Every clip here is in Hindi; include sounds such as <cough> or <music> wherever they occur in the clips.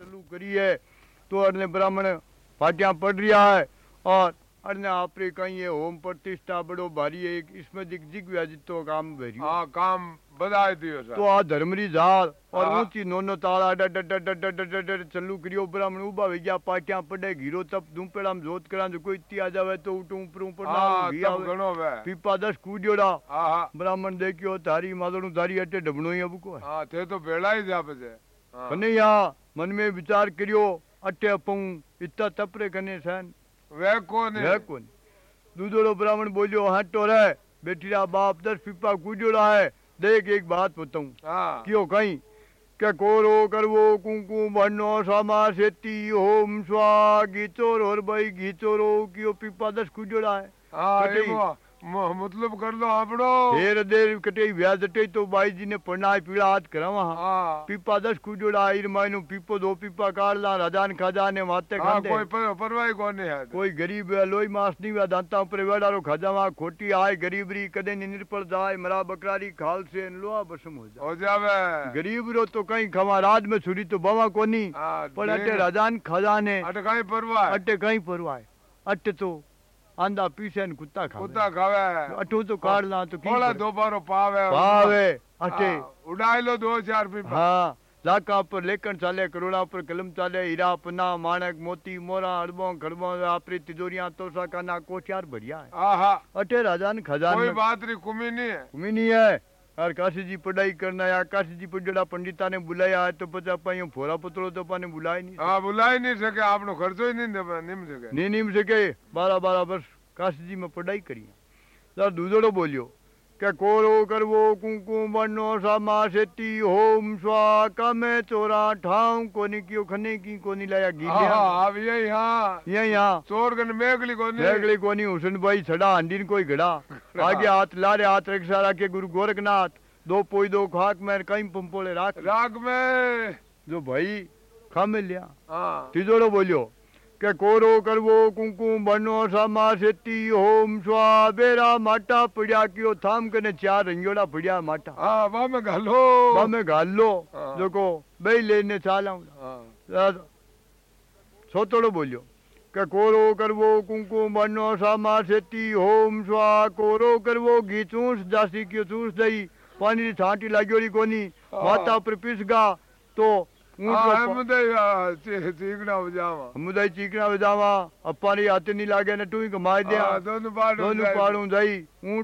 चालू करी है तो अन्य ब्राह्मण फाटियाँ पड़ रहा है और अन्य आपरे कहीं ये होम प्रतिष्ठा बड़ो भारी है इसमें दिख दिख व्याजित तो काम भरी हाँ काम बधाई दियो सर। तो आ धर्मरी झाल और हाँ। ऊँची नोनो ताला डड डड डड डड डड डड चलू करियो ब्राह्मण उबा हो गया पाटियाँ पड़े घीरो तप धूपेड़ा में जोत करा जो कोई इत्ती आ जावे तो उठूं ऊपर ऊपर हाँ ना घी आवे। घणो वे। पीपा दस कूदियोड़ा। हाँ हाँ। ब्राह्मण देखियो थारी मादड़ू थारी अटे ढबणो ही अब કનૈયા મનમે વિચાર કર્યો અટે અપું ઇત્તા તપરે કને સન વે કોને વે કોને દૂધોળો બ્રાહ્મણ બોલ્યો હાટો રે બેટીરા બાપ દસ પીપા કૂજોડા હે દેખ એક બાત બતાઉં કયો કઈ કે કોરો કરવો કુંકુ ભણનો સામા શેતી હોમ સ્વા ગીતોરો ભાઈ ગીતોરો કયો પીપા દસ કૂજોડા હે હા कटी। मतलब कर लो आपड़ो देर कटे अटे तो बाई जी ने पढ़ना पीड़ा हाथ करवा हाँ पीपा दस मायनो पीपो दो पीपा काढ़ ला राजान खाजा ने माते हाँ खांदे कोई पर, परवाही कोनी है कोई गरीब लोई मास नहीं हुआ दांता ऊपर वेड़ारो खाजावा खोटी आए गरीबरी कदे नी निर्पल जाए मरा बकरारी खाल से लोहा बसम हो जाए जावे गरीब रो तो कहीं खवा राज में छुरी तो बवा कोनी हाँ आंदा पीसे न कुत्ता खावे। कुत्ता खावे। अटू तो काट ला तो की थोड़ा दोबारो पावे। पावे अटे। हाँ, उड़ाई लो दो चार पीपा हाँ लाका पर लेखन चाले करोड़ा पर कलम चाले हीरा पन्ना माणक मोती मोरा अड़बो खड़बों आपरी तिजोरियाँ तोसा काना कोचार बढ़िया है। आहा। अटे राजान खजान कोई बात नहीं कुमी नहीं है। कुमी नहीं है। काशी जी पढ़ाई करना है काशी जी पर जड़ा पंडिता ने बुलाया है तो पता पाई फोरा पुत्रो तो पाने बुलाया नहीं। हाँ बुला नहीं सके आपने खर्चो ही नहीं निम सके। नहीं निम सके बारह बारह वर्ष काशी जी में पढ़ाई करी सर दूधड़ो बोलियो। ककोरो करवो कुंकुम बनो सामा से होम स्वा कमे चोरा ठाऊ को खने की को लाया गी हाँ हाँ, अब यही हाँ। यही हाँ। चोरगन मेगली कोनी। मेगली कोनी हुसन भाई छड़ा हंडीन कोई घड़ा। हाँ। आगे हाथ ला रहे हाथ रख सारा के गुरु गोरखनाथ दो पोई दो खाक मैं कई पंपोले राख। राख में। जो भाई खा मिल लिया। हाँ। तिजोड़ो बोलियो। કે કોરો કરવો કુંકુમ બનો સામા સેતી હોમ સ્વા બેરા માટા પડ્યા કયો થામ કને ચાર રંગોડા પડ્યા માટા हाँ वाह में घालो તમે ગાલો हाँ। જોકો બે લઈને ચાલાઉં हाँ સોતોડો બોલ્યો કે કોરો કરવો કુંકુમ બનો સામા સેતી હોમ સ્વા કોરો કરવો ઘી ચૂંસ જાસી કયો ચૂંસ દઈ પાણીની છાંટી લાગ્યોરી કોની હા. માતા પર પીસગા તો तो चीकना बजावा। मुदाई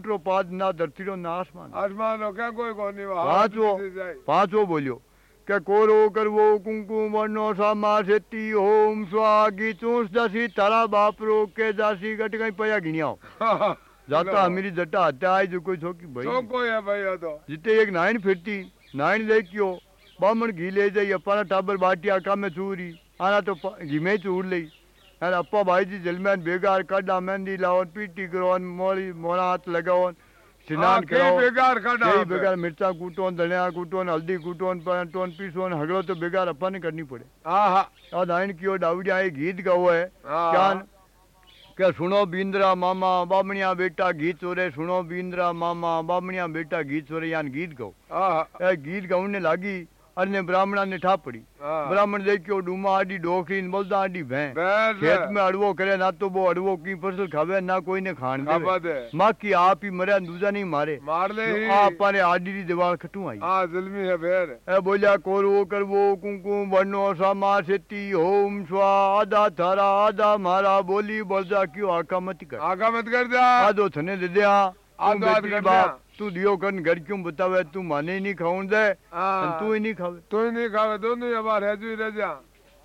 रो पाद कोई कोनी पाँच वो कुंकुम ओम स्वागी चूस दासी तारा बाप रो के दासी गट कहीं पया गिनिया <laughs> जाता हमारी जटा हत्या आई जो कोई छोकी भाई। कोई है भाई तो जिते एक नाइन फिरती नाइन लेकियो बामन घी ले जाई अपा टाबर बाटी आका में चूरी। आना तो घी में चूर ली। यार अपा भाई जी जलमैन बेगार काढ़ा मेहंदी लावन पीटी करवान मोली मोड़ा हाथ लगावन स्नान हाँ, करो बेगार काढ़ा यही बेगार मिर्चा कूटोन धनिया कूटोन हल्दी कूटोन पटोन पीसोन हगड़ो तो बेगार अपा ने करनी पड़े। हाँ और दाइन कियो डावड़िया ये गीत गाओ है। हाँ। क्या क्या सुनो बिंद्रा मामा बामणिया बेटा गीत चोरे सुनो बिंद्रा मामा बामणिया बेटा गीत चोरे यान गीत गाओ। गीत गाउने लागी। अन्य ब्राह्मणा ने ठापड़ी ब्राह्मण देखियो डूमा आडी डोकरी बोलता आडी भैं खेत में अड़वो करे ना तो वो अड़वो की फ़सल खावे ना कोई ने खान दे माँ की आप ही मरे दूजा नहीं मारे मार ले आप मारे आडी की दीवार खटू आई हाँ जुल्मी है बेर ए बोला कोरो कर वो कुंकुम वर्णो सामा सेती होम स्वा आधा थारा आधा मारा बोली बोलता क्यों आका मत कर आका मत कर दे आधो थने दे दे हाँ आधो आधो बाप તું દિયો કન ઘર ક્યું બતાવે તું માને નહીં ખાવું દે અને हाँ તું નહીં ખાવે तू ही नहीं खावे दोनों ही बार है जो ही रह जा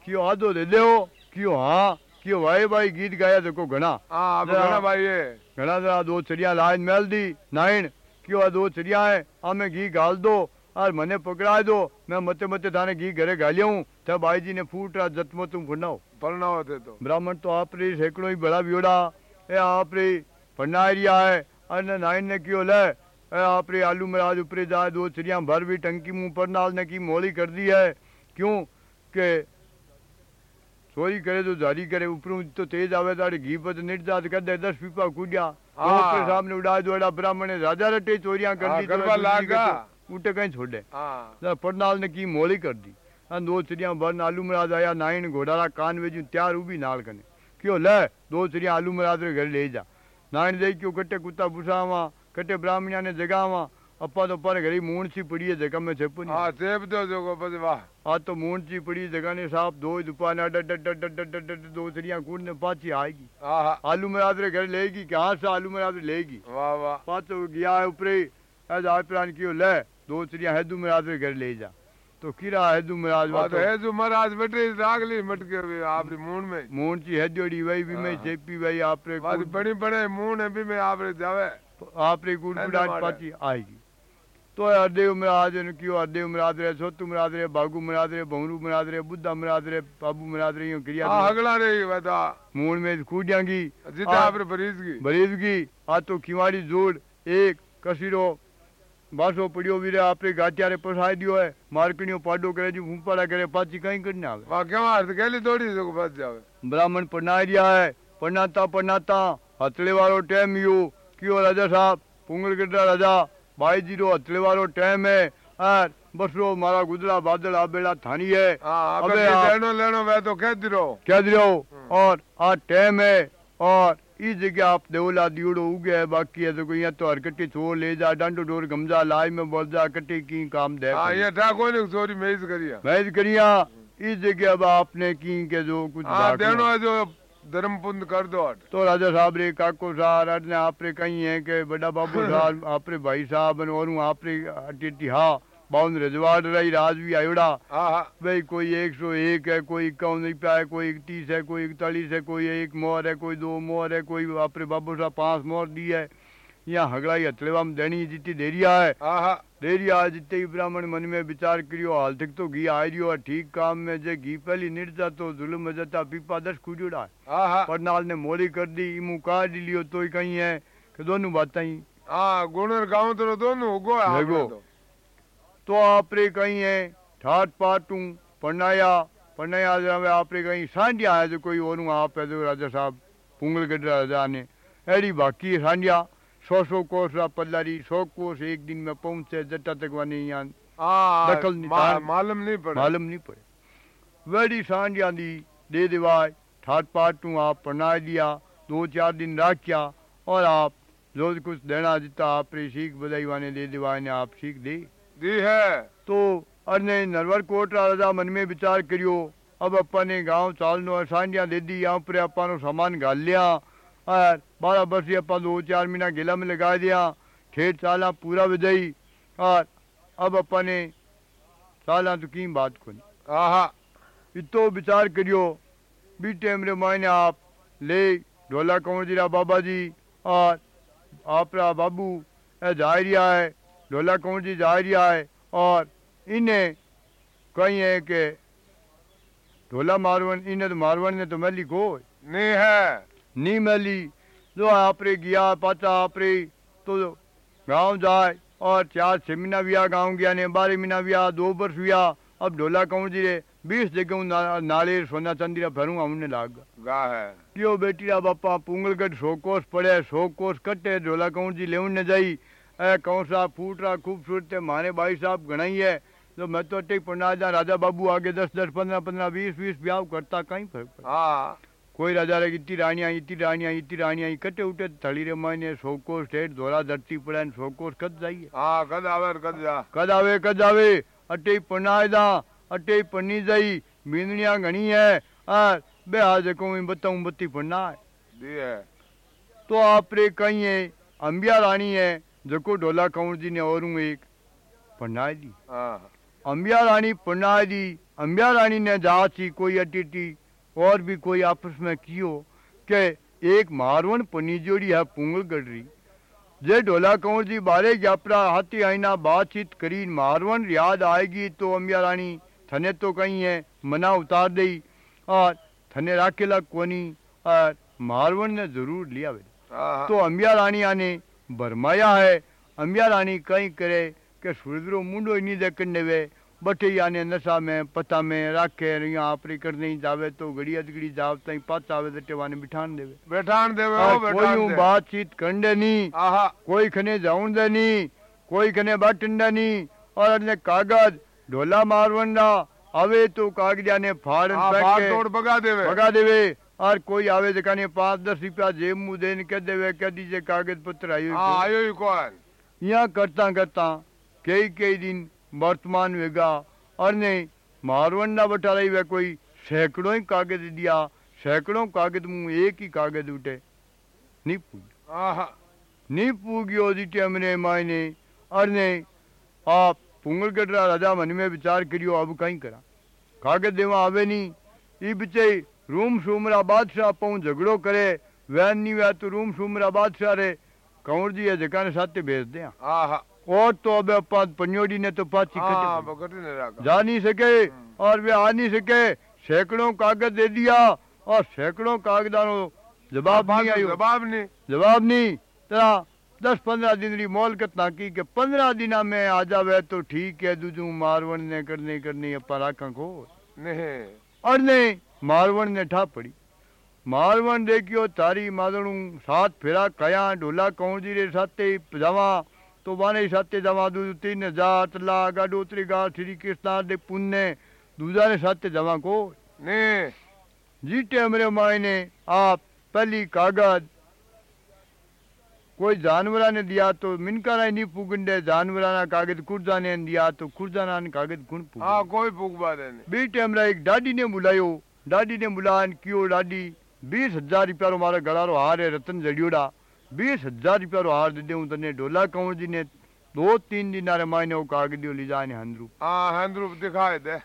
क्यों आदो दे दे हो क्यों हाँ क्यों भाई भाई गीत गाया देखो घना हाँ अब जरा- घना भाई ये घना जरा दो चिड़िया लाइन मेल दी नाइन क्यों आ दो चिड़िया है हमें घी गाल दो और मने पकड़ा दो मैं मते मते थाने घी घरे गालिया हूँ तब भाई जी ने फूट रहा जत्मो तुम फुनाओ पढ़ना होते तो ब्राह्मण तो आप रे सैकड़ों ही बड़ा बियोड़ा ए आप रे फरनारिया है अने नाइन ने क्यों ले आपरे आलू मराज उपरे जाए दो चिड़िया भर भी टंकी मुँह पर नाल नकी मोली कर दी है। क्यों? के सोरी करे तो जारी करे ऊपर तो तेज आवे ताड़े घी पर निर्जात कर दे दस पीपा कूदिया ऊपर सामने उड़ाए दोड़ा ब्राह्मण ने राजा रटे चोरियाँ कर हाँ, दी तो करवा लागा। उठे कहीं छोड़े। हाँ। परनाल ने की मोली कर दी। अन दो चिड़िया भर आलू मराज आया नाइन घोड़ारा कान वेजू त्यार उभी नाल कने। क्यों? ले दो चिड़िया आलू मराज रे घर ले जा। नाइन दे क्यों कट्टे कुत्ता बुसावा कटे ब्राह्मण ने जगावा अपा तो पर घरी मूण सी पड़ी है जगह में అప్పాతో పర గరి మూణచి పడి జగమ్మ చెప్పు वाह। आ तो ఆ सी पड़ी जगह ने సాప్ दो दुपा ना डड डड डड डड डड डड दो सरिया कूड़ने पाची आएगी। हाँ, हाँ। आलू मरादरे घर लेगी कहाँ से आलू मरादरे लेगी। वाह वाह। पाचो गया है ऊपरे आज प्राण की ले दो सरिया हैदू मरादरे घर ले जा। तो किरा हैदू महाराज वा तो हैदू मराज बटरे राग ली मटके आपरे मूण में। मूण सी हेदोड़ी वही भी मैं जेपी वही आपरे बड़ी बड़े मूण है भी मैं आपरे जावे। आपने गुड़गुड़ाहट पाती आएगी। तो अर्धे उमराज ने क्यों? अर्धे उमराज रहे सोतु मराद रहे बागू मराद रहे बहुरू मराद रहे बुद्धा मराद रहे बाबू मराद रहे क्रिया हगला रहे वैदा मूल में खूडियांगी जीता आपने बरीजगी। बरीजगी आ तो किवाड़ी जोड़ एक कसीरो बासो पड़ियो भी रहे आपने गाटियारे पसाई दियो है मार्कनियो पाडो करे जी फूफाड़ा करे पाची कहीं करने आवे। वा क्या मार तो कहली थोड़ी सो को जावे। ब्राह्मण पढ़ना दिया है पढ़नाता पढ़नाता हतले वालो टाइम यू क्यों राजा साहब? पुंगल गड्ढा राजा। भाई जी रो हथले वालो टाइम है। और बस रो मारा गुजरा बादल आ बेला थानी है। हाँ, अबे लेनो लेनो वे तो कह दिरो कह दिरो हाँ। और आ टाइम है। और ई जगह आप देवला दियोड़ो उगे है बाकी है तो कोई तो हर कट्टी छोड़ ले जा डंडो डोर गमजा लाज में बोल जा कट्टी की काम दे हाँ ये था कोई नहीं सॉरी मैज करिया मैज करिया इस जगह अब आपने की के जो कुछ हाँ देनो जो दो अट तो राजा साहब रे काको साहब ने आपरे कही है के बड़ा बाबू <laughs> साहब आपरे भाई साहब और आपरे अटी हाँ बावन रजवाड़ रही राज भी आयोड़ा। हाँ हाँ। भाई कोई एक सौ एक है कोई इक्यावन रुपया है कोई इकतीस है कोई इकतालीस है कोई एक मोहर है कोई दो मोहर है कोई आपरे बाबू साहब पाँच मोहर दी है। यहाँ हगड़ाई हथलेवा में देनी जितनी देरिया है देरिया जितने ही ब्राह्मण मन में विचार करियो हाल तक तो घी आ रियो है ठीक काम में जे घी पहली निर्जा तो जुल्म में जता पीपा दस है हाँ हाँ ने मोरी कर दी इमू काट लियो तो ही कहीं है कि दोनों बातें ही। हाँ गुणर गाँव तो दोनों उगो है तो। तो आपरे कहीं है ठाट पाटू पन्नाया पन्नाया जावे आपरे कहीं सांडिया है जो कोई और आप है जो राजा साहब पुंगल गढ़ राजा ने। अड़ी बाकी सांडिया। सौ सौ कोस रा पल्लारी सौ कोस एक दिन में पहुँचे जट्टा तक वानी यहाँ हाँ दखल नहीं मालूम नहीं पड़ा। मालूम नहीं पड़े। वेड़ी सांडिया दी दे दिवाय ठाट पाटू आप पन्ना दिया दो चार दिन राख्या और आप जो कुछ देना जितना आपरे सीख बधाई वाने दे दिवाय ने आप सीख दी। दी है। तो अने नरवर कोट राजा मन में विचार करियो अब अपा ने गाँव चालनो सांडिया दे दी यहाँ पर अपा सामान घाल लिया बारह बरसी अपा दो चार महीना गेला में लगा दिया ठेठ साला पूरा विजयी और अब अपा ने साला तो की बात को हाँ हाँ इतो विचार करियो बी टाइम रे मायने आप ले ढोला कंवर जी रा बाबा जी और आप रा बाबू ए जा रिया है ढोला कंवर जी जा रिया है और इन्हें कही है कि ढोला मारवन इन्हें तो मारवन ने तो मैली को नहीं है नी मैली जो आपरे गया पाचा आपरे। तो गाँव जाए और चार छह महीना बिया गाँव गया ने बारह महीना बिया दो वर्ष बिया अब ढोला कंवर जी रे? बीस जगह ना, नाले सोना चांदी रा भरूँगा उन्हें लाग। गा है। क्यों बेटी रा बापा पुंगलगढ़ सौ कोस पड़े सौ कोस कटे ढोला कंवर जी लेवन न जाई। ए कंवर साहब फूट रहा खूबसूरत है मारे भाई साहब घना ही। है तो मैं तो टेक जा राजा बाबू आगे दस दस पंद्रह पंद्रह बीस बीस ब्याह करता कहीं फ़र्क हाँ। कोई राजा रे इतनी रानियाँ इतनी रानियाँ इतनी रानियाँ इकट्ठे उठे थड़ी रे मायने सौ कोस ठेठ धोरा धरती पड़े सौ कोस कद जाइए हाँ कद आवे कद जा कद आवे कद आवे अटे पढ़ना दा अटे पढ़नी जाई मींदड़ियाँ घनी है और बे आज को बताऊँ बत्ती पढ़ना है दी है तो आपरे कहीं है अंबिया रानी है जको ढोला कंवर जी ने और एक पढ़ना दी हाँ अंबिया रानी पढ़ना दी अंबिया रानी ने सी कोई अटिटी और भी कोई आपस में कियो के एक मारवन पुनी जोड़ी है पुंगल गढ़री। जे ढोला कंवर जी बारे जापरा हाथी आईना बातचीत करी मारवन याद आएगी तो अम्बिया रानी थने तो कहीं है मना उतार दई। और थने राखेला कोनी और मारवण ने ज़रूर लिया वे। हाँ। तो अम्बिया रानी आने भरमाया है अम्बिया रानी कहीं करे के सूर्यद्रो मुंडो ही नहीं देखने वे। વે બઠૈયાને નશા में पता में राखे यहाँ आपरी कर नहीं जावे तो घड़ी अधगड़ी जाव तई पाच आवे तो टेवाने बिठान देवे बैठान देवे और हो कोई बैठान यूं दे बातचीत कंडे नहीं आहा कोई खने जाऊं दे नहीं कोई खने बाटंडा नहीं और अन्य कागज ढोला मारवंडा आवे तो कागजा ने फाड़ हाँ फेंक फाड़ के तोड़ भगा देवे भगा देवे और कोई आवे जका ने पाँच दस रुपया जेब मुंह देने कह देवे कह दीजिए कागज पत्र आयो हाँ आयो ही कौन यहाँ करता करता कई कई दिन वर्तमान वेगा। और ने मारवंडा बटा रही वे कोई सैकड़ों ही कागज़ दिया। सैकड़ों कागज़ मुँह एक ही कागज़ उठे। नहीं आहा। नहीं पूग्यो जी टाइम ने। मायने और ने आप पुंगल कटरा राजा मन में विचार करियो अब कहीं करा। कागज़ देवा आवे नहीं। ई बिचे रूम सुमरा बादशाह पाऊँ झगड़ो करे। वैन नहीं वे तो रूम सुमरा बादशाह रे। कंवर जी है जका ने साथे भेज दे आहा। और तो अब अपा पंजोड़ी ने तो पाची हाँ जा नहीं सके और वे आ नहीं सके। सैकड़ों कागज़ दे दिया और सैकड़ों कागजानो जवाब नहीं आयो। जवाब नहीं। जवाब नहीं। तेरा दस पंद्रह दिन री मोल कितना की के पंद्रह दिना में आ जावे तो ठीक है दूजू मारवण ने करने करनी अपा राखा को नहीं। और नहीं मारवण ने ठा पड़ी। मारवण देखियो तारी मादणू सात फेरा कया ढोला कौजी रे साथे जावा तो दू तीन हज़ार तला गाडोतरी गा श्री कृष्णा दे पुण्य। दूजा ने साथे जावा को नहीं जी टाइम रे मायने आप पहली कागज़। कोई जानवरा ने दिया तो मिनका ने नहीं पुगंडे जानवरा ना कागज़ कुर्जा ने दिया तो कुर्जा ना कागज़ कुण पुग हाँ कोई पुगबा दे नहीं। बी टाइम एक डाडी ने बुलायो। डाडी ने बुलान कियो डाडी बीस हज़ार रुपया मारा गला रो हार रतन जड़ियोड़ा। बीस हज़ार रुपया रो हार दे दूँ तने ढोला कंवर जी ने? दो तीन दिन रे मायने वो कागज़ दियो ली जाने हंदरू हाँ हैंद्रूप दिखाए दे।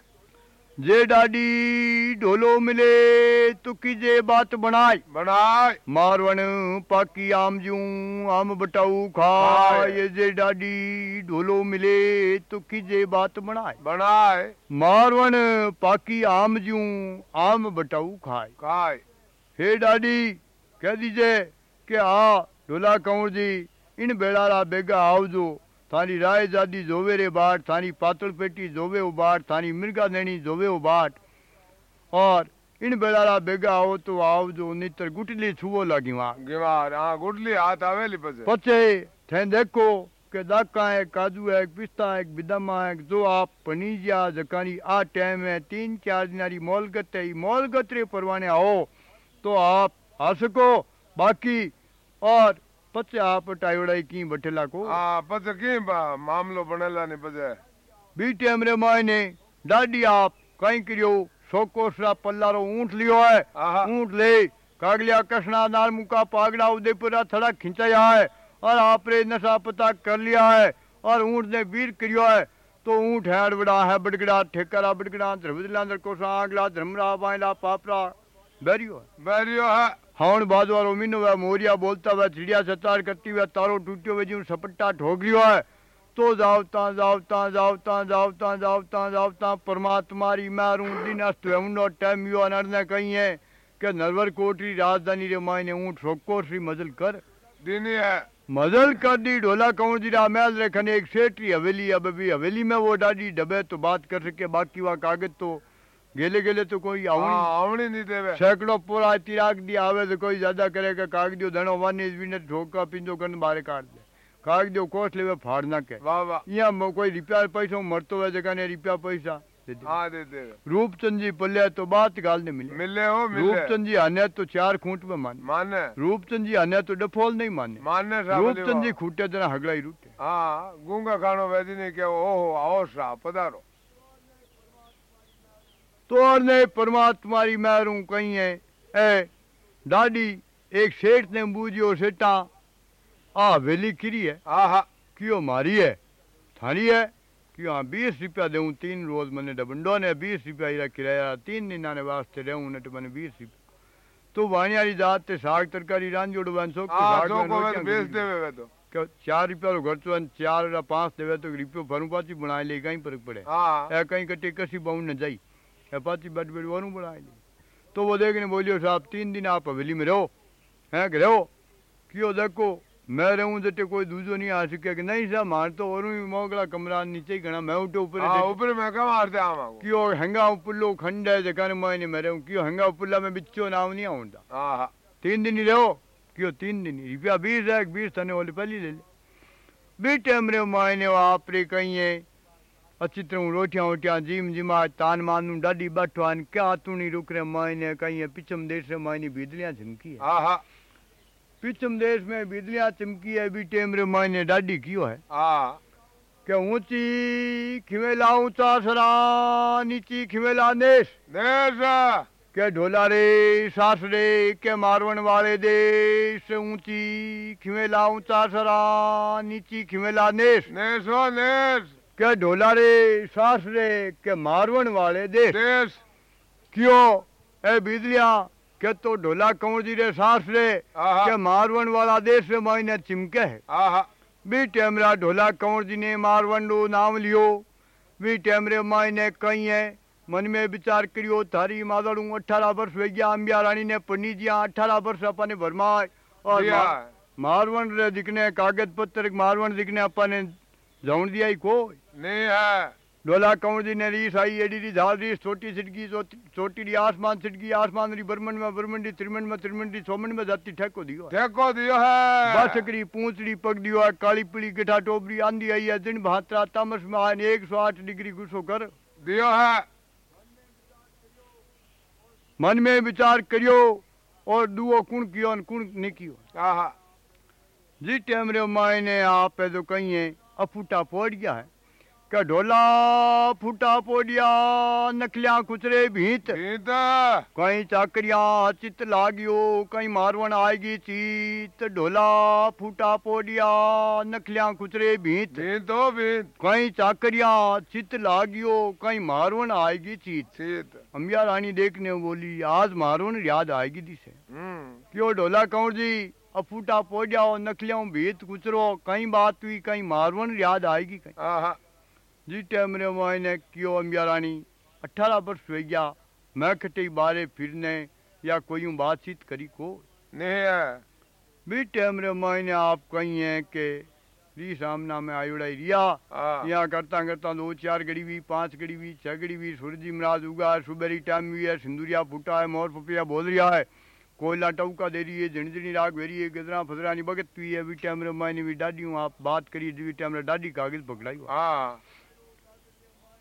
जे डाडी ढोलो मिले तो कीजे बात बनाई। बनाए। मारवण पाकी आम जू आम बटाऊ खाए। ये जे डाडी ढोलो मिले तो कीजे बात बनाए बनाए। मारवण पाकी आम जू आम बटाऊ खाए। खाए। हे डाडी कह दीजिए कि आ ढोला कंवर जी इन बेड़ारा बेगा आवजो थारी राय जादी जोवे रे बाट थारी पातल पेटी जोवे ओ बाट थारी मिर्गा देनी जोवे ओ बाट और इन बेड़ारा बेगा आओ तो आवजो नितर गुटली छुवो लागी वहाँ गिवार हाँ गुडली हाथ आवेली पछे पचे थे देखो के दाका है काजू है पिस्ता है बिदमा है जो आप पनीजिया जकानी आ टाइम है तीन चार दिनारी मोलगत है मोलगत रे परवाने आओ तो आप आ सको बाकी और पचे आप टाइवड़ाई की बठेला को? हाँ पछे की बा- मामलो बनेला नहीं पछे बी टाइम रे मायने डाडी आप कहीं करियो सोकोसरा पल्लारो ऊँट लियो है। ऊँट ले कागलिया कसना नाल मुका पागड़ा उदयपुरा थड़ा खिंचाया है और आपरे नशा पता कर लिया है और ऊँट ने वीर करियो है। तो ऊँट है अड़बड़ा है बड़गड़ा ठेकरा बड़गड़ा द्रविदला को आगला धर्मरा बायला पापरा बैरियो है। बैरियो है। हाउन बाद वालो मीनो वह मोरिया बोलता हुआ चिड़िया सतार करती हुआ तारो टूटियो हुए जी सपट्टा ठोक है। तो जावता जावता जावता जावता जावता जावता परमात्मा री मारू दिन अस्त उनो टाइम यो अनरने कही है कि नरवर कोटरी राजधानी रे मायने ऊँट रोको श्री मजल कर। दीनी है। मजल कर दी ढोला कहूँ जी मैल रेखने एक सेठी हवेली अब भी हवेली में वो डाडी डबे तो बात कर सके बाकी वहाँ कागज़ तो गेले गेले तो कोई आऊँ हाँ नहीं। देवे। सैकड़ों पूरा तिराक दिया आवे तो कोई ज़्यादा करेगा कागदियो धनो वानी बिने ठोका पिंजो कन बारे काट दे। कागदियो कोस लेवे फाड़ ना के। वाह वाह। यहाँ म- कोई रुपया पैसा मरतो है जगह ने रुपया पैसा दे दे। हाँ दे रूपचंद जी पल्ले तो बात गाल ने मिले। मिले हो मिले। रूपचंद जी हने तो चार खूंट में माने। माने। रूपचंद जी हने तो डफोल नहीं माने। माने रूपचंद जी खूटे जना हगड़ाई रूटे हाँ गूँगा खानो वैदी ने क्या ओहो आओ शाह पधारो। तो और ने परमात्मा री मैरू कही है। ए दादी एक सेठ ने बूझियो सेठा। आ हवेली किरी है? हाँ हाँ क्यों मारी है? थारी है? क्यों हाँ बीस रुपया दूँ तीन रोज मैंने डबंडो ने बीस रुपया इरा किराया तीन दिन आने वास्ते रहूँ ने तो मैंने बीस रुपया। तो वाणी जात ते साग तरकारी रान जोड़ वन सो जो बेच देवे तो। चार रुपया रो घर चो चार पाँच देवे तो रुपयो भरू पाची बनाए ले कहीं फ़र्क पड़े। हाँ ए कहीं कटे कसी बहु न जाई। पाची बट बट वरू बनाए ले। तो वो देखने बोलियो साहब तीन दिन आप हवेली में रहो। हैं कि रहो? क्यों देखो मैं रहूँ जटे कोई दूजो नहीं आ सके कि नहीं साहब मार तो और ही मोगला कमरा नीचे ही घना मैं उठे ऊपर हाँ ऊपर मैं कम मारते आवा क्यों हंगा उपल्लो खंड है जगह मायने मैं रहूँ? क्यों हंगा उपल्ला में बिच्चो नाव नहीं आऊँगा हाँ हाँ। तीन दिन ही रहो। क्यों तीन दिन? ही रुपया बीस है बीस तने वाले पहले ले ले। बी टाइम रे मायने आप रे कहीं है। अची तरह रोटियाँ जिम तान मानू डाडी बैठो आन क्या तूनी रुक रे मायने कहीं पिछम देश रे झमकी है पिछम देश में चमकी है भी टेम रे मायने डाडी कियो है? आ के ऊँची खिमेला ऊँचा सरा नीची खिमेला नेश? के ढोला रे सास रे के मारवण वाले देश? ऊँची खिमेला ऊँचा सरा नीची खिमेला नेश? नेश। કે ઢોલા રે સાસ રે કે મારવણ વાળે દેશ देश કયો એ બીજલિયા કે તો ઢોલા કંવરજી રે સાસ રે हाँ કે हाँ મારવણ વાળા દેશ રે માઈને ચિમકે હે हाँ हाँ बी टेमरा ढोला कंवर जी ने मारवंडो नाम लियो बी टेमरे मायने कई है मन में विचार करियो थारी मादड़ू अठारह वर्ष हो गया अंबिया रानी ने पन्नी जी अठारह वर्ष अपने भरमाए और दिया मा- मारवण रे दिखने कागज पत्र मारवण दिखने अपने जाउन दिया ही कोई नहीं है। कंवर जी ने रीस आई एडी री झाल रीस छोटी चोटी- छोटी री आसमान छिटकी आसमान री ब्रह्मंड में ब्रह्मंड री त्रिमंड में त्रिमंड री सोमंड में जाती ठेको दियो ठेको दियो है। बासकड़ी पूंछड़ी पग दियो है काली पीली गिठा टोपरी आंधी आई है दिन भात्रा तामस में आए एक सौ आठ डिग्री गुस्सो कर। दियो है। मन में विचार करियो और दुओ कुण कियो न कुण नहीं कियो। जी टाइम रे मायने आप है तो कहीं है अफूटा पोड़ गया है। का ढोला फूटा पोड़िया नखलिया कुचरे भीत। कहीं चाकरिया चित लागियो कहीं मारवण आएगी चीत। ढोला फूटा पोड़िया नखलिया कुचरे भीत। कहीं चाकरिया चित लागियो कहीं मारवण आएगी चीत। अम्बिया रानी देखने बोली आज मारवण याद आएगी दिसे। हम्म। क्यों ढोला कंवर जी? अफूटा पोजाओ नखलियाओ भीत कुचरो कहीं बात हुई कहीं मारवण याद आएगी कहीं। जी टाइम रे मायने क्यों अम्बिया रानी अठारह वर्ष हो गया। मैं कटे बारे फिरने या कोई बातचीत करी को नहीं है। भी टाइम रे मायने आप कहीं हैं के री सामना में आयुड़ा रिया। यहाँ करता करता दो चार घड़ी हुई पाँच घड़ी हुई छह घड़ी हुई सूरज महाराज उगा है सुबेरी टाइम हुई है सिंदूरिया फूटा है मोर पपिया बोल रिया है। कोयला टौका दे रही है झिणझिणी राग भेरी है गजरा फजरा नी भगत हुई है। वी टाइम रे मायने भी डाडी आप बात करिए वी टाइम रे डाडी कागज़ पकड़ाई हो।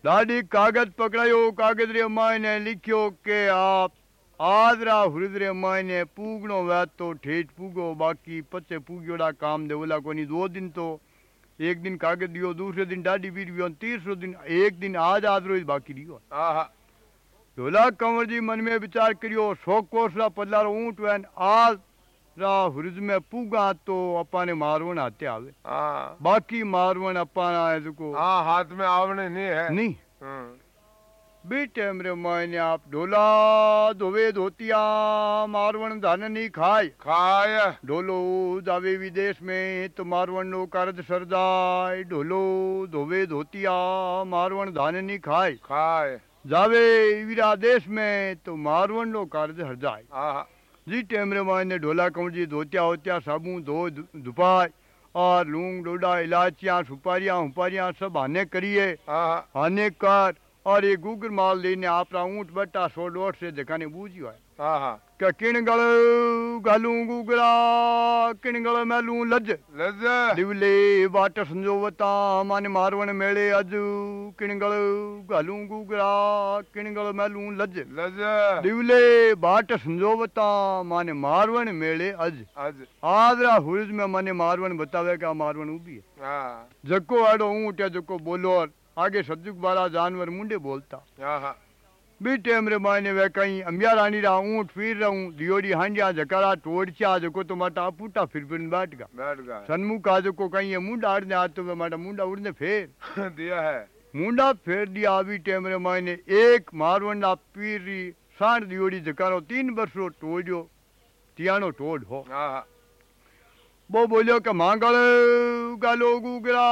डाडी कागज़ पकड़ायो कागज़ रे मायने लिखियो के आप आदरा हृदय रे मायने पूगणो वै तो ठेठ पूगो बाकी पचे पूग्योड़ा काम दे बोला कोनी दो दिन तो। एक दिन कागज़ दियो दूसरे दिन डाडी बीर बियो तीसरो दिन एक दिन आज आज रोज बाकी दियो। हाँ हाँ ढोला कंवर जी मन में विचार करियो सौ कोसरा पल्लारो में तो अपाने मारवण आते आवे। हाँ। बाकी मारवण अपाना है को हाँ हाथ में आवने नहीं है। नहीं। हम्म, बी टाइम रे मायने आप ढोला धोवे धोतिया मारवण धान नहीं खाए। खाय ढोलो जावे विदेश में तो मारवण नो कारज ढोलो मारवण खाय जावे वीरा में नो जी टाइम रे मायने ढोला कंवर जी धोतिया होतिया साबुन धो धुपाए और लूंग डोडा इलायचियाँ सुपारियाँ हुपारियाँ सब आने करिए हाँ हाँ आने कर और ये गुगर माल देने आप ऊँट बट्टा सो डोट से दिखाने बूझियो है हाँ क्या किणगल गालू गुगरा किणगल मैलू लज लज दिवले बाट संजोवता माने मारवण मेले अज किणगल गालू गुगरा किणगल मैलू लज लज दिवले बाट संजोवता माने मारवण मेले अज आज आदरा हुरज में माने मारवण बतावे का मारवण उभी है हाँ जको आड़ो ऊँट जको बोलो आगे सब्जुक बारा जानवर मुंडे बोलता हाँ हाँ टेम रे मायने वे कहीं अंबिया रानी रा ऊँट फिर रहूँ दियोड़ी हांडिया जकारा टोड़चा जको तो माटा अपूटा फिर फिर बैठ गा बैठ गया। सन्मुख आ जको कहीं ये मुंडा अड़ने आते हुए माटा मुंडा उड़ने फेर। <laughs> दिया है। मुंडा फेर दिया अभी टेम रे मायने एक मारवंडा पीर री साण दियोड़ी जकारो तीन बरसो टोड़ियो तियानो टोड़ हो। हाँ हाँ। वो बोलियो के मांगल गालो गुगरा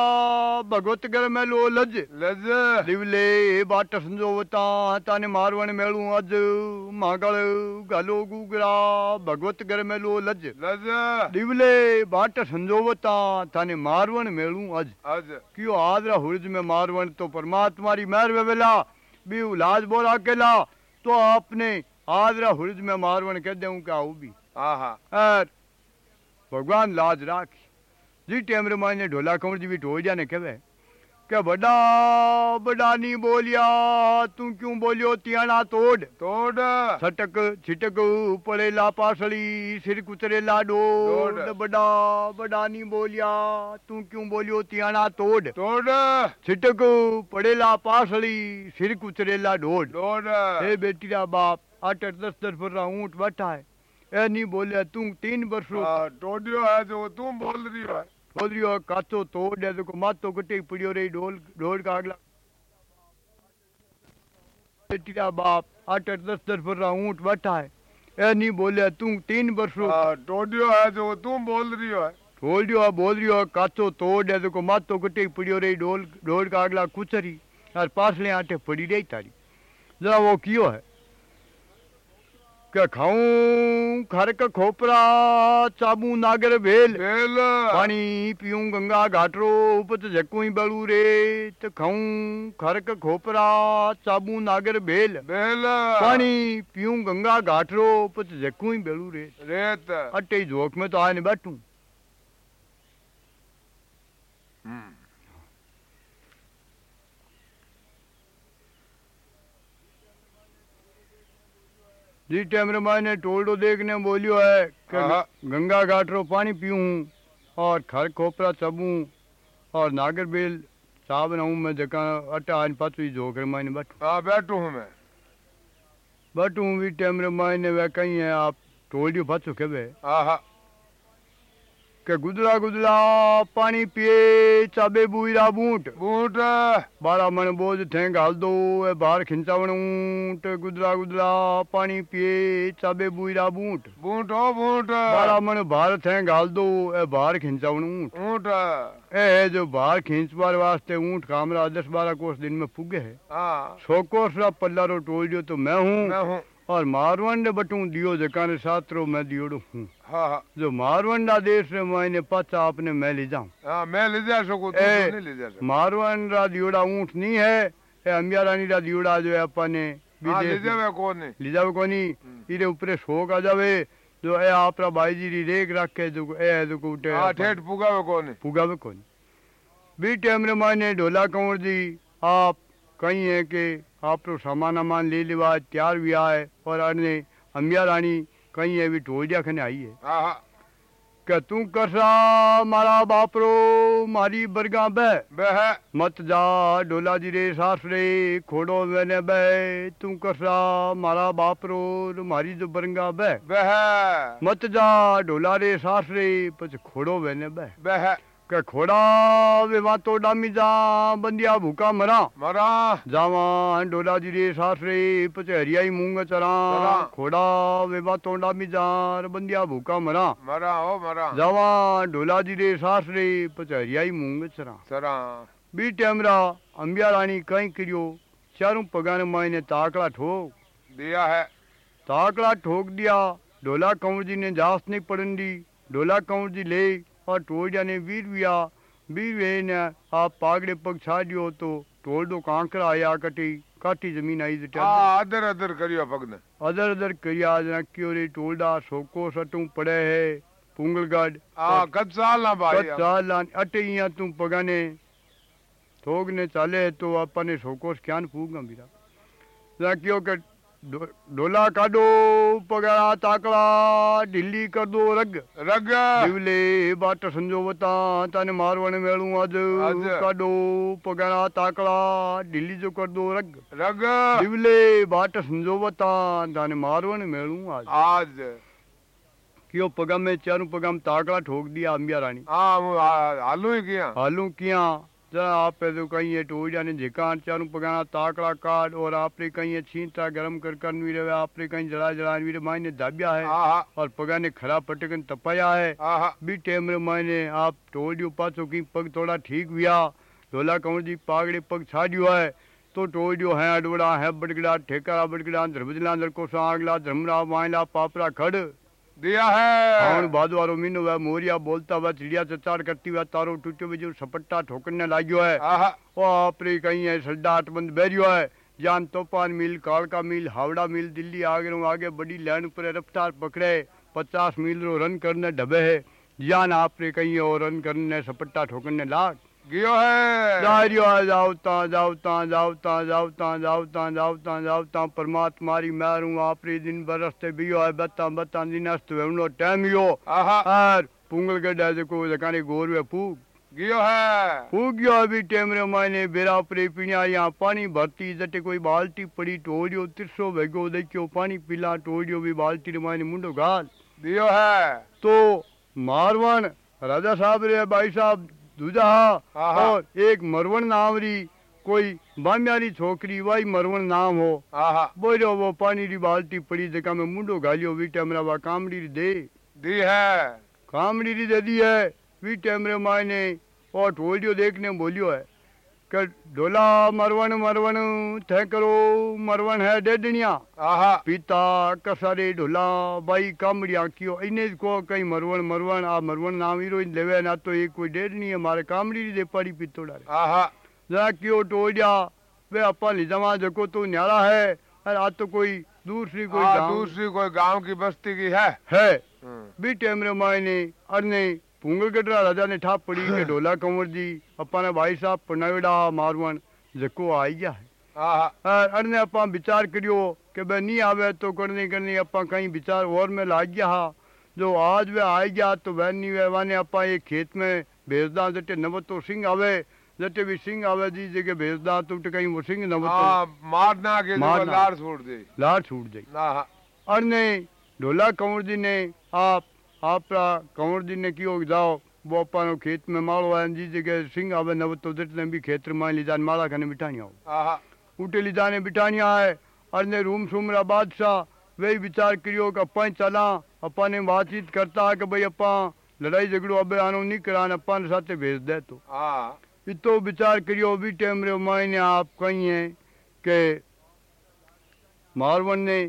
भगवत घर में लो लज लज दिवले बाट संजोवता ताने मारवण मेळू अज मागळ गालो गुगरा भगवत घर मेलो लज लज दिवले बाट संजोवता ताने मारवण मेळू अज आज क्यों आदरा हुरज में मारवण तो परमात्मा री मेहर वेला भी लाज बोला केला तो आपने आदरा हुरज में मारवण कह देऊं क्या भी? हाँ ભગવાન લાજ રાખી જી ટેમરમાં એને ઢોલા કમરજી બી ઢોળિયાને કહેવાય કે વડા બડાની બોલ્યા તું ક્યું બોલ્યો ત્યાણા તોડ તોડ છટક છીટક પડેલા પાસળી સિર કુતરેલા ડોડ બડા બડાની બોલ્યા તું ક્યું બોલ્યો ત્યાણા તોડ તોડ છીટક પડેલા પાસળી સિર કુતરેલા ડોડ ડોડ હે બેટીરા બાપ આઠ દસ દસ ભરરા ઊંટ બઠાય ए नहीं बोलिया तू तीन वर्षो हाँ, टोडियो है जो तू बोल रही है। बोल रही है काचो तोड़ है देखो माथो कटे पड़ियो रे ढोल ढोल का अगला। तेरा बाप आठ आठ दस दस पर ऊँट बैठा है। ए नहीं बोलिया तू तीन वर्षो हाँ, टोडियो है जो तू बोल रही है। बोल रही हो बोल रही है काचो तोड़ है देखो माथो कटे पड़ियो रे ढोल ढोल का अगला कुचरी और पासले आटे पड़ी रही तारी। जरा वो क्यों है? કે ખાઉં ખરક ખોપરા ચાબુ નાગર વેલ. વેલ. પાણી પીઉં ગંગા ઘાટરો ઉપત જકુઈ બળું રે તો ખાઉં ખરક ખોપરા ચાબુ નાગર બેલ બેલ પાણી પીઉં ગંગા ઘાટરો ઉપત જકુઈ બળું રે રેત. અટે જોખ મેં તો આને બેઠું હમ. जी कैमरामैन ने टोल्डो देखने बोलियो है कि हाँ। गंगा घाट रो पानी पीऊं और खर खोपरा चबूं और नागर बेल साब बनाऊँ मैं जका अटा आन पाछू जोकर मैंने बैठूं। हाँ बैठू हूँ मैं। बैठूं भी कैमरामैन ने वे कहीं है आप टोल्डियो पाछू केवे हाँ हाँ। કે ગુદલા ગુદલા પાણી પીએ ચાબે બુઈરા બૂટ બૂટ બારા મણ બોજ ઠેંગ હાલ દો એ બહાર ખીંચાવણ ઊંટ ગુદલા ગુદલા પાણી પીએ ચાબે બુઈરા બૂટ બૂટ ઓ બૂટ બારા મણ બહાર ઠેંગ હાલ દો એ બહાર ખીંચાવણ ઊંट ऊँट ए जो बहार खींचवार वास्ते ऊँट कामरा दस बारह कोस दिन में फुगे है सौ कोस पल्ला रो टोल जो तो मैं हूँ मैं हूँ और मारवंड बटू दियो जकाने सातरो मैं दियोड़ो हूँ। हाँ हाँ। जो मारवंडा देश रे मैंने पाचा आपने मैं ले जाऊँ। हाँ मैं ले जा सकूँ तू तो नहीं ले जा सकता मारवान रा दियोड़ा ऊँट नहीं है ए रानी रा दियोड़ा जो है अपने ले जावे कौन। ले जावे कोनी हम्म। इरे ऊपरे शोक आ जावे जो ए आपरा भाई जी री रेख रखे जो ए जो कुटे हाँ ठेठ पुगावे कौन। पुगावे कोनी। बी टाइम रे माने ढोला कंवर जी आप कहीं है कि આપણું સમાનામાન લઈ લેવા ત્યાર વ્યાય પર અને અમ્યા રાણી કઈ એવી ઢોળિયા ખને આવીએ કે તું કરશા મારા બાપરો મારી બરગા બે બે મત જા ડોલાજી રે સાસરે ખોડો વેને બે તું કરશા મારા બાપરો મારી જો બરગા બે બે મત જા ડોલા રે સાસરે પછી ખોડો વેને બે બે के खोड़ा विवा तो डामी जा बंदिया भूखा मरा मरा जावा डोला जी रे सास रे पचहरिया ही मूंग चरा खोड़ा विवा तो डामी जा बंदिया भूखा मरा मरा ओ मरा जावा डोला जी रे सास रे पचहरिया ही मूंग चरा चरा बी टेमरा अंबिया रानी कई करियो चारों पगान मायने ताकड़ा ठोक दिया है ताकड़ा ठोक दिया डोला कंवर जी ने जास नहीं पड़न दी डोला कंवर जी ले और टोड़िया ने वीर विया वीर वे ने आप पागड़े पग छाड़ियो तो टोल दो कांकरा आया कटी काटी ज़मीन आई जटे हाँ अदर अदर करियो पगने अदर अदर करिया जना क्यों रे टोलडा सोको सटू पड़े है पुंगलगढ़ हाँ कद साल ना भाई कच चाल लान अटे इया तू पगाने थोग क्यों के डो- डोला ताकड़ा ढीली कर दो रग रग. दिवले बाट संजोवता तने मारवण मेळू आज. आज. काडो पगारा ताकड़ा ढीली जो कर दो रग. रग. दिवले बाट संजोवता तने मारवण मेळू आज. आज. क्यों पगा में चारू पगा में ताकड़ा ठोक दिया अंबिया रानी हाँ वो हा- हालू किया? हालू किया? आप पे तो कहीं टोड़ जाने झिकान चारू पगाना ताकड़ा काट और आपने कहीं छींटा गरम कर कर भी रहे आपने कहीं जला जला भी मायने दाबिया है। और पगाने खरा पटकन तपाया है। भी बी रे मायने आप टोड़ दियो पाछो की पग थोड़ा ठीक हुआ ढोला कंवर जी पागड़े पग छाड़ियो है। तो टोल दियो है अडवड़ा है बड़गड़ा ठेकारा बड़गड़ा धर्मजला लड़को सागला धर्मरा वायला पापरा खड़। दिया है। वारो मीनू हुआ मोरिया बोलता हुआ चिड़िया चचाड़ करती हुआ तारो टूटो भी जो सपट्टा ठोकरने लाग्यो है। ओ आपरे कहीं है सड्डा बंद बैरियो है। जान तोपान मिल कालका मिल हावड़ा मिल दिल्ली आगे नु आगे बड़ी लाइन पर रफ्तार पकड़े। पचास मील रो रन करने डबे है। जान आपरे कहीं और रन करने सपट्टा ठोकरने लाग। गयो है। जा रहियो आहे जाओ तां जाओ तां जाओ तां जाओ तां जाओ तां जाओ तां जाओ तां परमात्मा री महर हूँ आपरी दिन बरसते बियो आहे बता बता दिन अस्त वेवनो टाइम यो आहा। आर पुंगल गड्डा जेको जकाने गोर वे फूक। गयो है। फूक गयो अभी टाइम रे मायने बेरा परे पिण्या या पानी भरती जटे कोई बाल्टी पड़ी टोड़ियो तिरसो भेगो देखियो पानी पीला टोड़ियो भी बाल्टी रे दियो है आहा। और एक मरवण नाम री कोई बाम्यारी छोकरी वाई मरवण नाम हो। बोलो वो पानी री बाल्टी पड़ी जका में मुंडो गालियो वी टैमरा वा कामड़ी री दे। दी है। कामड़ी री दे दी है। वी टैमरे मायने और टोलियो देखने बोलियो है। ढोला मरवण मरवण थे करो मरवण है डेडनिया आहा। पिता कसारे ढोला बाई कामड़िया कियो इने को कई मरवण मरवण आ मरवण नाम हीरो लेवे ना तो एक कोई डेढ़ नहीं है मारे कामड़ी दे पड़ी पितोड़ा आहा। जरा कियो टोड़िया वे अपा लिजमा जको तो न्यारा है अरे आ तो कोई दूसरी कोई आ गाँव। दूसरी कोई गाँव की बस्ती की है। है। हम्म, बी टाइम रे मायने अरने पुंगल गडरा राजा ने ठा पड़ी के ढोला कंवर जी। अपा ने भाई साहब पनावेड़ा मारवण जको आई गया है। और अरने अपा विचार करियो कि बे नहीं आवे तो करने करने अपा कहीं विचार और में लाग गया हा। जो आज वे आ गया तो वह नहीं वे वाने अपा एक खेत में भेजदा जटे नव तो सिंह आवे जटे भी सिंह आवे जी जगह भेजदा तो कहीं वो सिंह नव तो मारना के मारना। लाड़ छोड़ दे। लार छूट आहा अरने ढोला कंवर जी ने आप आपरा कंवर जी ने कियो कि जाओ? वो अपनो खेत में मालो है जी जगह सिंह आवे नव तो जटे भी खेत में ली जान माला खने बिठानी आओ आहा। उठे ली जाने बिठानिया है अरने रूम सुमरा बादशाह वही विचार करियो कि अपा चला अपा ने बातचीत करता है कि भाई अपा लड़ाई झगड़ो अबे आनो नहीं करान अपा ने साथे भेज दे तो। इतो विचार करियो भी टाइम रे मायने आप कही है कि मारवन ने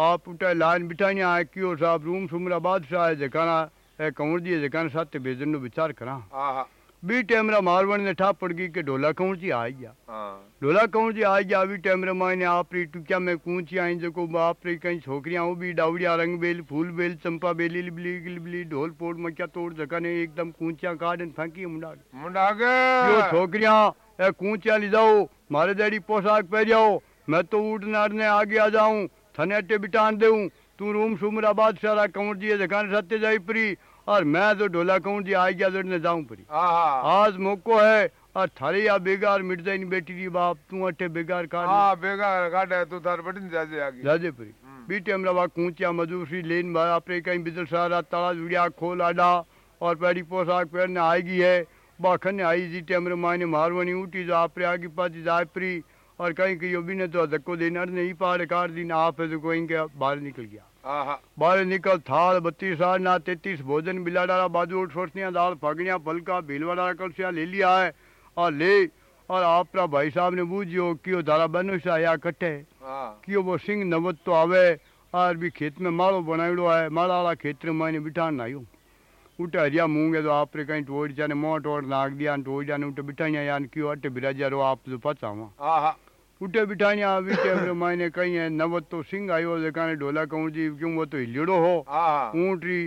आप उठा लाइन बिठानिया है कियो साहब रूम सुमरा बादशाह है जकाना ए कंवर जी है जकाना साथे भेजन नो विचार करा। आहा। बी टाइम रा मारवन ने ठा पड़ गई कि ढोला कंवर जी आ गया हाँ। ढोला कहूँ जी आज अभी टाइम रे मायने आपरी टुकिया में कूची आई जको आपरी कई छोकरियाँ वो भी डावड़िया रंग बेल फूल बेल चंपा बेली लिबली लिबली ढोल पोड़ मक्या तोड़ जका ने एकदम कूचिया काट फेंकी मुंडा मुंडा के यो छोकरियाँ ए कूचिया ली जाओ मारे डैडी पोशाक पहरियाओ मैं तो ऊट नारने आगे आ जाऊँ थने अट्टे बिटान देऊं। तू रूम सुमरा बादशाह रा कंवर जी जका ने सत्य जाई परी। और मैं तो ढोला कंवर जी? आ गया तो जाऊँ परी। आज मौको है। और थारे या बेगार मिट जाई बेटी री बाप। तू अट्टे बेगार काट। हाँ बेगा काटे तू थार बटिन जाजे आगे। राजेपुरी हम्म। बी टाइम रवा कूचिया मजूसी लेन भाई आपरे कहीं बिजल सारा ताला जुड़िया खोल आडा। और पैरी पोशाक पहनने आएगी है। बाखन आई जी टाइम रे मायने मारवनी उठी जो आपरे आगे पाची जाए परी। और कहीं कहीं भी ने तो धक्को देना ने ही पार काट दी ना आप है तो कोई के बाहर निकल गया। बाहर निकल थाल बत्तीस साठ ना तैतीस भोजन बिलाडारा बाजू सोचनिया दाल फगनिया फलका भीलवाड़ा कलसिया ले लिया है। और ले और आपरा भाई साहब ने बूझियो कि धारा बनुषा या कट्टे हाँ। कि वो सिंह नवत तो आवे और भी खेत में माड़ो बनाईड़ो है माड़ा वाला खेत में मैंने बिठान आयो। उठे हरिया मूँगे तो आप रे कहीं टोड़ जाने मोट और नाग दिया टोड़ जाने उठे बिठाइया यान क्यों अटे बिराजा रो आप तो पचावा आहा। उठे बिठाइया अभी टाइम मायने कहीं है नवत तो सिंह आयो जकाने ढोला कहूँ जी क्यों वो तो हिलियो हो? आहा ऊँटरी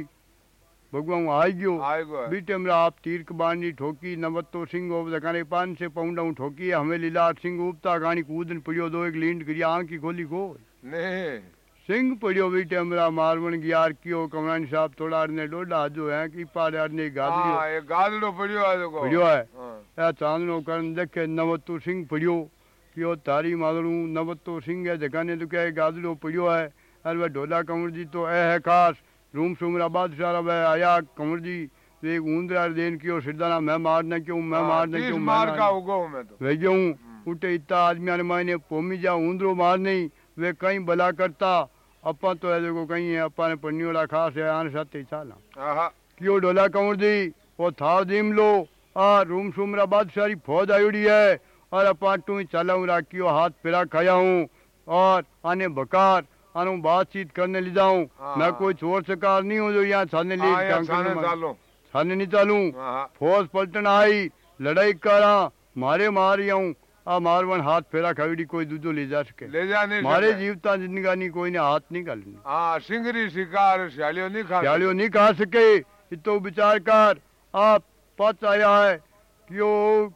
भगवान आई गयो। आएगो है। बी टाइम आप तीर बानी ठोकी नवत तो सिंह हो जकाने पान से पाउंडा ठोकी हमें लीला सिंह उपता गानी कूदन पड़ियो दो एक लींड करिया आँख की खोली को सिंह पड़ियो भी टेमरा मारवण गियार कियो कमरानी साहब थोड़ा ने डोडा जो है कि पाड़े अरने गादरियो हाँ ये गादड़ो पड़ियो है पड़ियो है? हाँ। ए चांदनो करन देखे नवत्तू सिंह पड़ियो। कियो तारी मादरू नवत्तो सिंह है जगाने तो क्या गादलो पड़ियो है अरे वह ढोला कंवर जी तो ए है खास। रूम सुमरा बादशाह वह आया कंवर जी। एक ऊंदरा देन कियो सिरदाना मैं मारना क्यों मैं हाँ, मारना क्यों मैं मार का उगो मैं तो। वे जाऊँ उठे इतना आदमी ने मायने पोमी जा ऊंदरो मार नहीं। वे कहीं भला करता। अपा तो है देखो कहीं है अपा ने पन्नी वाला खास है आने साथ ही चाला आहा। क्यों डोला कंवर जी? वो थार दीम लो। आ रूम सुमरा बादशाही फौज आयुड़ी है। और अपा टू ही चला हूँ राखियो हाथ फिरा खाया हूँ और आने बकार आने बातचीत करने ले जाऊँ। हाँ। मैं कोई चोर शिकार नहीं हूँ जो यहाँ छाने ले हाँ छाने नहीं चालू। हाँ फौज पलटन आई लड़ाई करा मारे मार आऊँ। आ मारवन हाथ फेरा खड़ी कोई दूजो ले जा सके। ले जा नहीं मारे। जीवता जिंदगानी कोई ने हाथ नहीं गालनी हाँ सिंगरी शिकार शालियो नहीं खा प्यालियो नहीं खा सके तो विचार कर आप पच आया है क्यों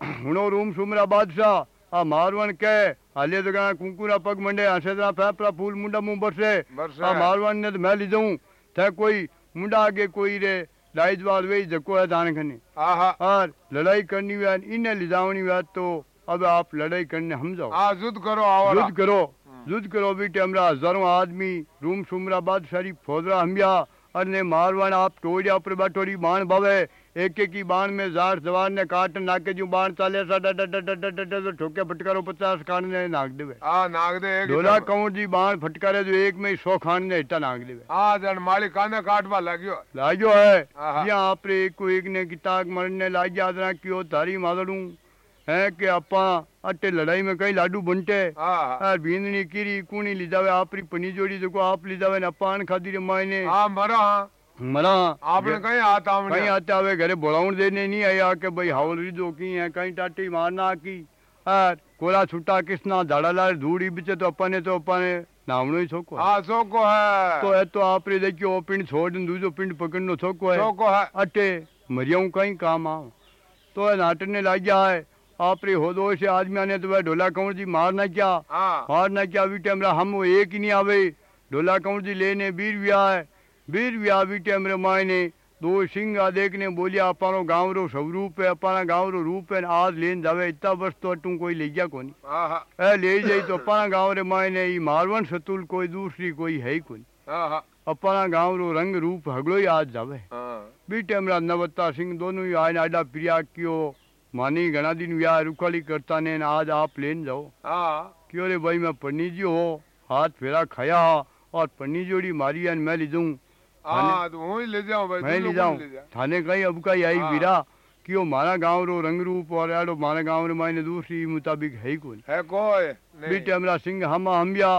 सुमरा बादशाह। आ मारवण के हाले तो गाना कुंकुरा पग मंडे हसे तना फेफड़ा फूल मुंडा मुँह बरसे। बरसे। आ मारवण ने तो मैं ली जाऊँ। थे कोई मुंडा आगे कोई रे लाइजवाल वे जको है दान खने आहा। और लड़ाई करनी हुआ इन्हें ले जावनी हुआ तो अब आप लड़ाई करने हम जाओ आ युद्ध करो आवरा युद्ध करो युद्ध करो भी टेमरा हज़ारों आदमी रूम सुमराबाद सारी फौजरा हमिया अने मारवाण आप टोड़िया पर बैठोड़ी बाण भावे एक एक ही बाण में जार सवार ने काट नाके जो बाण चाले सा डा डा डा डा डा तो ठोके फटकारो पचास खान ने नाग देवे। आ नाग दे एक ढोला कौन जी बाण फटकारे जो एक में सौ खान ने हिटा नाग देवे। आ जन माली काने काटवा लाग्यो। लाग्यो है। यहाँ आपरे को एक ने किताक मरने लाग्या आदरा क्यों तारी मादड़ू। है कि आपा अटे लड़ाई में कई लाडू बनते बींदनी कीरी कूनी ली जावे आपरी पनी जोड़ी जो आप ली जावे ने अपान खादी रे मायने। हाँ मरा मला आपने कहीं आता हमने कहीं आता हुए घरे बुलाउन देने नहीं आया कि भाई हवल भी दोकी है कहीं टाटी मारना की और कोला छुट्टा किसना धाड़ा लाल धूड़ी बिचे तो अपने तो अपने नामनो ही छोको हाँ छोको है तो है तो आप रे देखियो ओ पिंड छोड़ दूजो पिंड पकड़नो छोको है छोको है अटे मरियाऊ कहीं काम आ तो है नाटने लग गया है आप रे हो दो से आदमी आने तो वह ढोला कौन जी मारना क्या मारना क्या अभी टाइम हम एक ही नहीं आवे ढोला कौन जी लेने बीर भी आए भी टाइम रे मायने दो सिंह आ देखने बोलिया अपानो गाँव रो स्वरूप है अपाना गाँव रो रूप है आज लेन जावे इतना वर्ष तो अटू कोई ले गया कोनी। आहा। ए ले जाई तो अपाना गाँव रे मायने ई मारवन सतुल कोई दूसरी कोई है ही कोनी। आहा। अपाना गाँव रो रंग रूप हगड़ो ही आज जावे। हाँ। बी टेमरा नवत्ता सिंह दोनों ही आए आडा प्रिया कियो मानी घना दिन व्याह रुखाली करता ने आज आप लेन जाओ। हाँ। क्यों रे भाई मैं पन्नी जी हो हाथ फेरा खाया और पन्नी जोड़ी मारी मैं ले जाऊँ। हाँ तो वही ले जाओ भाई मैं ले जाऊँ थाने कहीं अब का आई हाँ। वीरा क्यों मारा गाँव रो रंग रूप और यारो मारा गाँव रे मायने दूसरी मुताबिक है ही कौन है कोई? बी नहीं टेमरा सिंह हम हमिया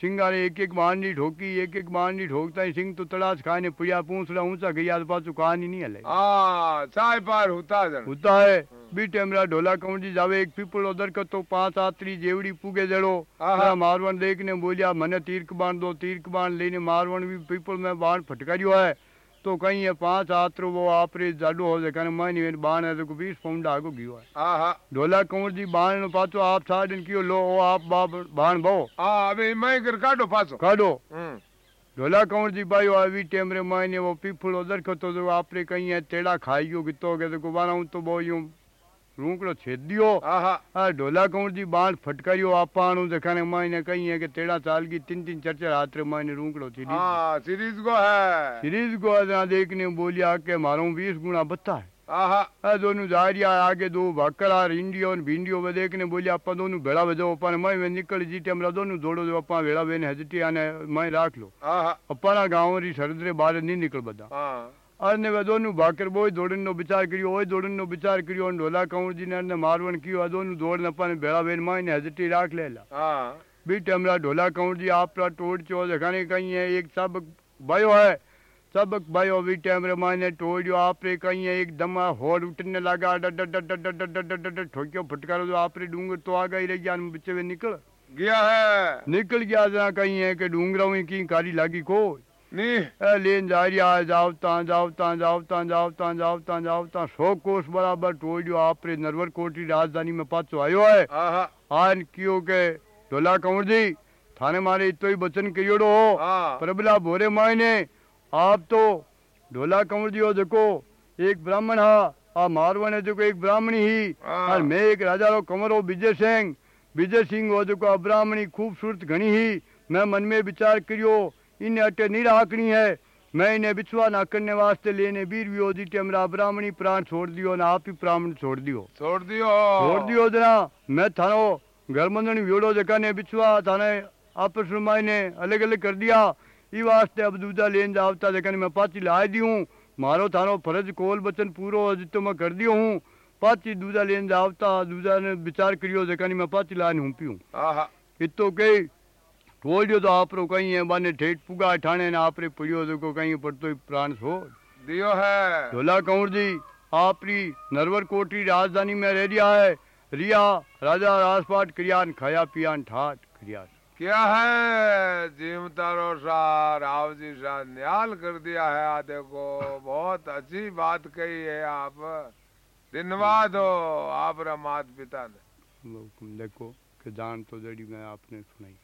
सिंगा ने एक एक मारनी ठोकी एक एक मारनी ठोकता ही सिंह तो तड़ास खाने पुया पूछड़ा ऊँचा गया तो पाछू कहानी नहीं हले। हाँ चाय पार होता जन होता है। बी टेमरा ढोला कंवजी जावे एक पीपल उधर को तो पाँच आतरी जेवड़ी पूगे जड़ो आहा। आ मारवण देखने बोलिया मने तीर्क बाण दो तीर्क बाण लेने मारवण भी पीपल में बाण फटकारियो है तो कहीं है पाँच आतरो वो आपरे जाडो हो जाए कने मानी वे बाण है तो बीस पाउंड आगो गयो है आहा ढोला कंवर जी बाण नो पाछो आप साडन कियो लो ओ आप बाप बाण बो हाँ अबे मैं कर पासो काढो हम्म ढोला कंवर जी भाई आवी टेम रे मायने वो पीपल उधर को तो जो आपरे कहीं है तेड़ा खाइयो कितो के तो गुबारा हूँ तो बो यूं रूंकड़ो छेद दियो आहा આ ઢોલા કૌંજી બાણ ફટકાર્યો આપવાનું દેખાને માઈને કહીએ કે તેડા ચાલગી तीन तीन चार चार हाथ रे मायने रूंकड़ो थी हाँ सीरीज को है सीरीज को आजा देखने बोलिया के मारो बीस गुना बत्ता है आहा आ दोनों जा रिया आगे दो भाकरा इंडियो और भिंडियो वे देखने बोलिया अपा दोनों भेड़ा बजो अपन मैं वे निकल जी टेमरा दोनों दौड़ो जो अपा भेड़ा वेने हजटी आने मैं राख लो आहा अपना गांव री सरद रे बाहर नहीं निकल बदा हाँ અને દોનું ભાકર બોય દોડનનો વિચાર કર્યો હોય દોડનનો વિચાર કર્યો અને ઢોલા કંવરજીને અને મારવણ કયો આ દોનું દોડ નપાને ભેળા બેન માઈને હજટી રાખ લેલા हाँ बी टेमरा ढोला कंवरजी आपरा टोड़ चो जखाने कहीं है एक सबक भयो है सबक भयो बी टेमरे माने टोड़ियो आपरे कहीं है एक दम होड़ उठने लगा डड डड डड डड डड डड डड ठोक्यो फटकारो जो आपरे डूंगर तो आ गई रह गया न बिचे में निकल गया है निकल गया जहाँ कहीं है कि डूंगरा में की कारी लागी को नहीं ए लेन जा रहा जाओ ता जाओ ता जाओ ता जाओ ता जाओ ता जाओ ता। सौ कोस बराबर टोड़ियो आपरे नरवर कोटी राजधानी में पाछो आयो है। आहा। कियो के ढोला कंवर जी थाने मारे इतो ही वचन करियोड़ो हो। प्रबला भोरे मायने आप तो ढोला कंवर जी हो देखो एक ब्राह्मण हा आ मारवन है एक ब्राह्मणी ही। और मैं एक राजा रो कंवर हो विजय सिंह। विजय सिंह हो देखो अब्राह्मणी खूबसूरत घनी ही। मैं मन में विचार करियो इन्हें अटे नहीं राखनी है। मैं इन्हें बिछवा ना करने वास्ते लेने वीर वियोधी टेमरा ब्राह्मणी प्राण छोड़ दियो ना आप ही प्राण छोड़ दियो। छोड़ दियो। छोड़ दियो जरा। मैं थानो घर मंदन व्योड़ो जका ने बिछवा थाने आपस में मायने अलग अलग कर दिया। ई वास्ते अब दूजा लेन जावता जका मैं पाची लाए दी हूँ। मारो थानो फ़र्ज़ कोल बचन पूरो जितो मैं कर दियो हूँ। पाची दूजा लेन जावता दूजा ने विचार करियो जका मैं पाची लान हूँ पियूं आहा। इतो कई तो कहीं है बाने ठेठ पुगा ठाणे ने आपरे पड़ियो देखो कहीं पड़तो ही प्राण छोड़ दियो है। ढोला कंवर जी आपरी नरवर कोटरी राजधानी में रह रिया है। रिया राजा राजपाट क्रियान खाया पियान ठाट क्रिया। क्या है? जीवतारो सार राव जी सा न्याल कर दिया है। आ को बहुत अच्छी बात कही है आप। धन्यवाद हो आप माता पिता ने। देखो कि जान तो जड़ी मैं आपने सुनाई।